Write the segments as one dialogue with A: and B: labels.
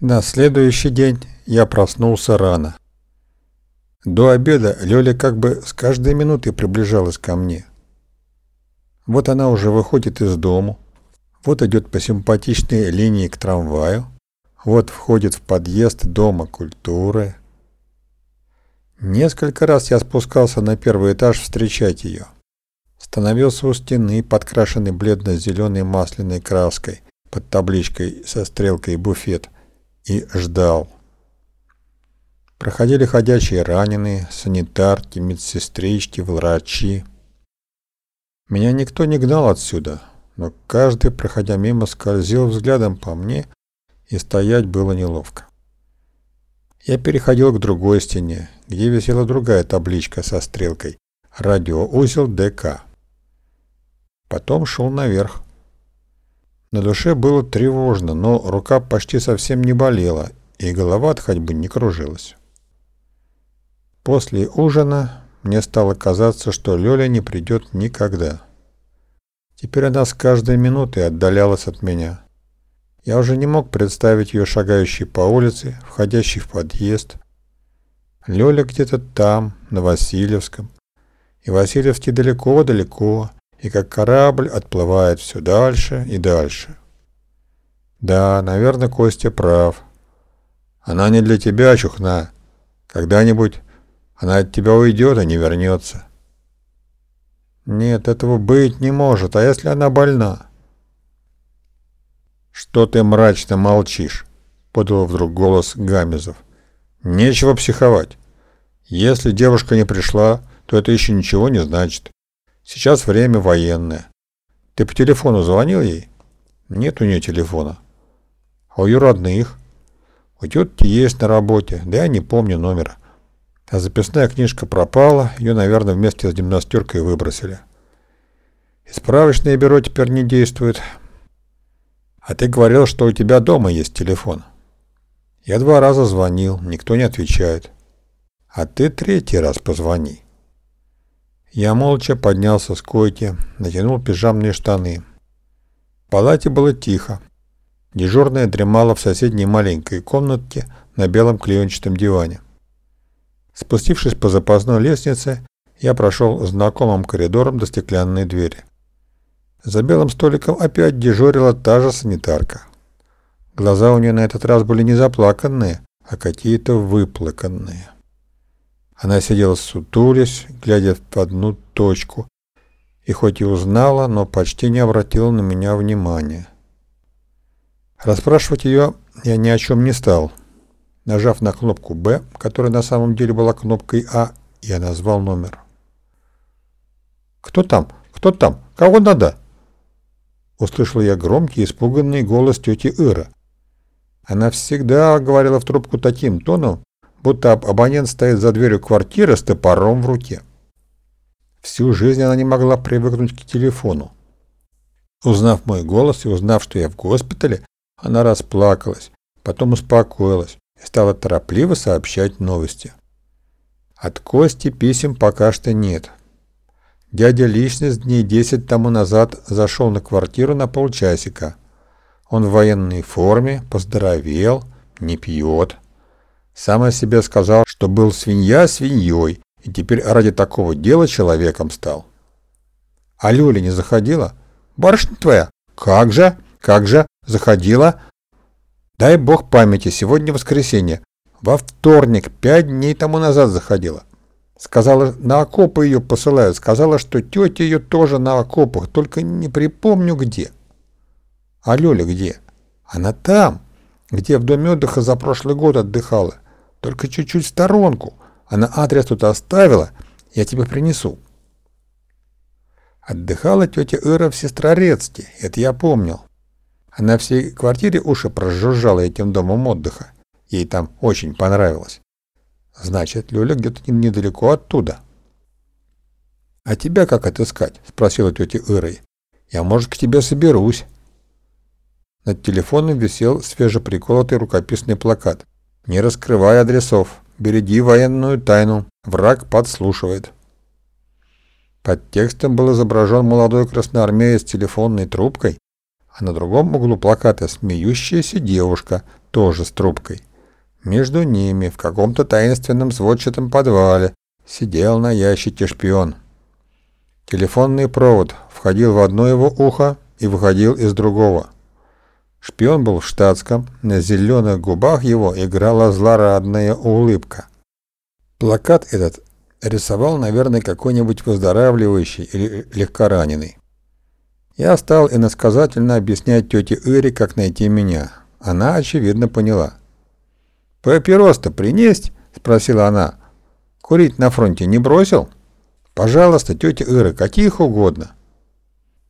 A: На следующий день я проснулся рано. До обеда Лёля как бы с каждой минутой приближалась ко мне. Вот она уже выходит из дому, вот идет по симпатичной линии к трамваю, вот входит в подъезд Дома культуры. Несколько раз я спускался на первый этаж встречать ее. Становился у стены, подкрашенный бледно-зеленой масляной краской, под табличкой со стрелкой «Буфет», и ждал. Проходили ходячие раненые, санитарки, медсестрички, врачи. Меня никто не гнал отсюда, но каждый, проходя мимо, скользил взглядом по мне, и стоять было неловко. Я переходил к другой стене, где висела другая табличка со стрелкой «Радиоузел ДК». Потом шел наверх. На душе было тревожно, но рука почти совсем не болела, и голова от ходьбы не кружилась. После ужина мне стало казаться, что Лёля не придет никогда. Теперь она с каждой минутой отдалялась от меня. Я уже не мог представить ее шагающей по улице, входящей в подъезд. Лёля где-то там, на Васильевском. И Васильевский далеко-далеко, и как корабль отплывает все дальше и дальше. Да, наверное, Костя прав. Она не для тебя, чухна. Когда-нибудь она от тебя уйдет и не вернется. Нет, этого быть не может, а если она больна? Что ты мрачно молчишь? Подал вдруг голос Гамезов. Нечего психовать. Если девушка не пришла, то это еще ничего не значит. Сейчас время военное. Ты по телефону звонил ей? Нет у нее телефона. А у ее родных? У тетки есть на работе, да я не помню номера. А записная книжка пропала, ее, наверное, вместе с гимнастеркой выбросили. И справочное бюро теперь не действует. А ты говорил, что у тебя дома есть телефон. Я два раза звонил, никто не отвечает. А ты третий раз позвони. Я молча поднялся с койки, натянул пижамные штаны. В палате было тихо. Дежурная дремала в соседней маленькой комнатке на белом клеенчатом диване. Спустившись по запасной лестнице, я прошел знакомым коридором до стеклянной двери. За белым столиком опять дежурила та же санитарка. Глаза у нее на этот раз были не заплаканные, а какие-то выплаканные. Она сидела сутулясь, глядя в одну точку, и хоть и узнала, но почти не обратила на меня внимания. Расспрашивать ее я ни о чем не стал. Нажав на кнопку «Б», которая на самом деле была кнопкой «А», я назвал номер. «Кто там? Кто там? Кого надо?» Услышал я громкий, испуганный голос тети Ира. Она всегда говорила в трубку таким тоном, будто абонент стоит за дверью квартиры с топором в руке. Всю жизнь она не могла привыкнуть к телефону. Узнав мой голос и узнав, что я в госпитале, она расплакалась, потом успокоилась и стала торопливо сообщать новости. От Кости писем пока что нет. Дядя личность дней десять тому назад зашел на квартиру на полчасика. Он в военной форме, поздоровел, не пьет. Сам о себе сказал, что был свинья свиньей, и теперь ради такого дела человеком стал. А Люля не заходила? Барышня твоя? Как же? Как же? Заходила? Дай бог памяти, сегодня воскресенье. Во вторник, пять дней тому назад заходила. Сказала, на окопы ее посылают. Сказала, что тетя ее тоже на окопах, только не припомню где. А Лёля где? Она там, где в доме отдыха за прошлый год отдыхала. Только чуть-чуть в сторонку. Она адрес тут оставила. Я тебе принесу. Отдыхала тетя Ира в Сестрорецке. Это я помнил. Она всей квартире уши прожужжала этим домом отдыха. Ей там очень понравилось. Значит, Люля где-то недалеко оттуда. «А тебя как отыскать?» – спросила тетя Ирой. «Я, может, к тебе соберусь». Над телефоном висел свежеприколотый рукописный плакат. Не раскрывай адресов. Береги военную тайну. Враг подслушивает. Под текстом был изображен молодой красноармеец с телефонной трубкой, а на другом углу плаката смеющаяся девушка, тоже с трубкой. Между ними, в каком-то таинственном сводчатом подвале, сидел на ящике шпион. Телефонный провод входил в одно его ухо и выходил из другого. Шпион был в штатском, на зеленых губах его играла злорадная улыбка. Плакат этот рисовал, наверное, какой-нибудь выздоравливающий или легкораненый. Я стал иносказательно объяснять тете Ире, как найти меня. Она, очевидно, поняла. «Папирос-то принесть?» — спросила она. «Курить на фронте не бросил?» «Пожалуйста, тетя Ира, каких угодно».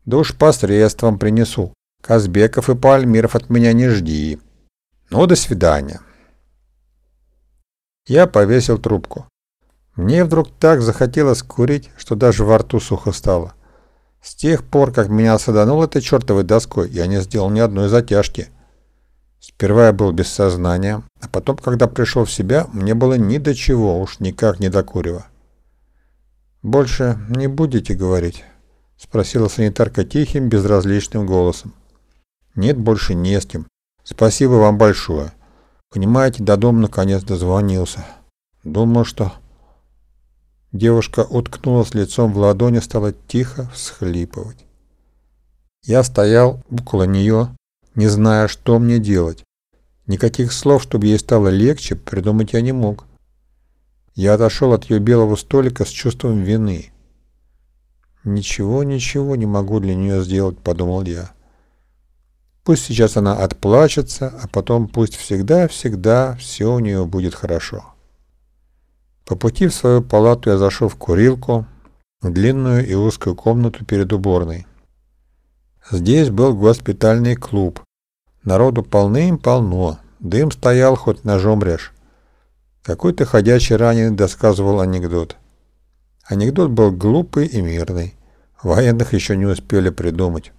A: «Да уж посредством принесу. Казбеков и Пальмиров от меня не жди. Ну, до свидания». Я повесил трубку. Мне вдруг так захотелось курить, что даже во рту сухо стало. С тех пор, как меня саданул этой чертовой доской, я не сделал ни одной затяжки. Сперва я был без сознания, а потом, когда пришел в себя, мне было ни до чего, уж никак не до курева. «Больше не будете говорить?» — спросила санитарка тихим, безразличным голосом. «Нет, больше не с кем. Спасибо вам большое. Понимаете, до дома наконец дозвонился. Думал, что...» Девушка уткнулась лицом в ладони, стала тихо всхлипывать. Я стоял около нее, не зная, что мне делать. Никаких слов, чтобы ей стало легче, придумать я не мог. Я отошел от ее белого столика с чувством вины. «Ничего, ничего не могу для нее сделать», — подумал я. «Пусть сейчас она отплачется, а потом пусть всегда-всегда все у нее будет хорошо». По пути в свою палату я зашел в курилку, в длинную и узкую комнату перед уборной. Здесь был госпитальный клуб, Народу полным-полно. Дым стоял, хоть ножом режь. Какой-то ходячий раненый досказывал анекдот. Анекдот был глупый и мирный. Военных еще не успели придумать.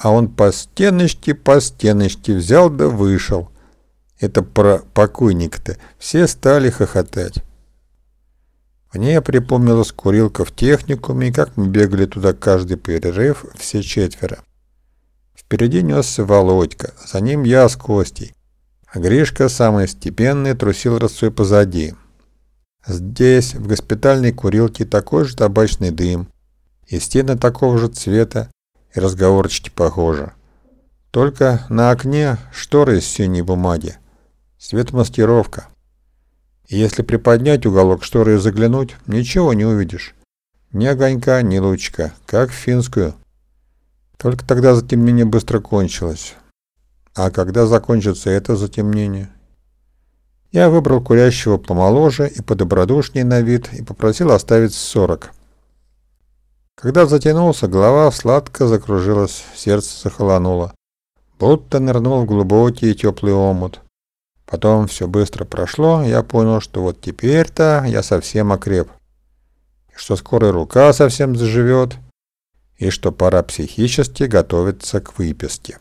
A: А он по стеночке, по стеночке взял да вышел. Это про покойник-то. Все стали хохотать. Мне припомнилась курилка в техникуме, и как мы бегали туда каждый перерыв, все четверо. Впереди несся Володька, за ним я с Костей. А Гришка, самый степенный, трусил росой позади. Здесь, в госпитальной курилке, такой же табачный дым, и стены такого же цвета, разговорчики похожи. Только на окне шторы из синей бумаги. Светомаскировка. Если приподнять уголок шторы и заглянуть, ничего не увидишь. Ни огонька, ни лучка, как в финскую. Только тогда затемнение быстро кончилось. А когда закончится это затемнение? Я выбрал курящего помоложе и подобродушнее на вид и попросил оставить 40. Когда затянулся, голова сладко закружилась, сердце захолонуло. Будто нырнул в глубокий и теплый омут. Потом все быстро прошло, я понял, что вот теперь-то я совсем окреп. Что скоро рука совсем заживет, и что пора психически готовиться к выписке.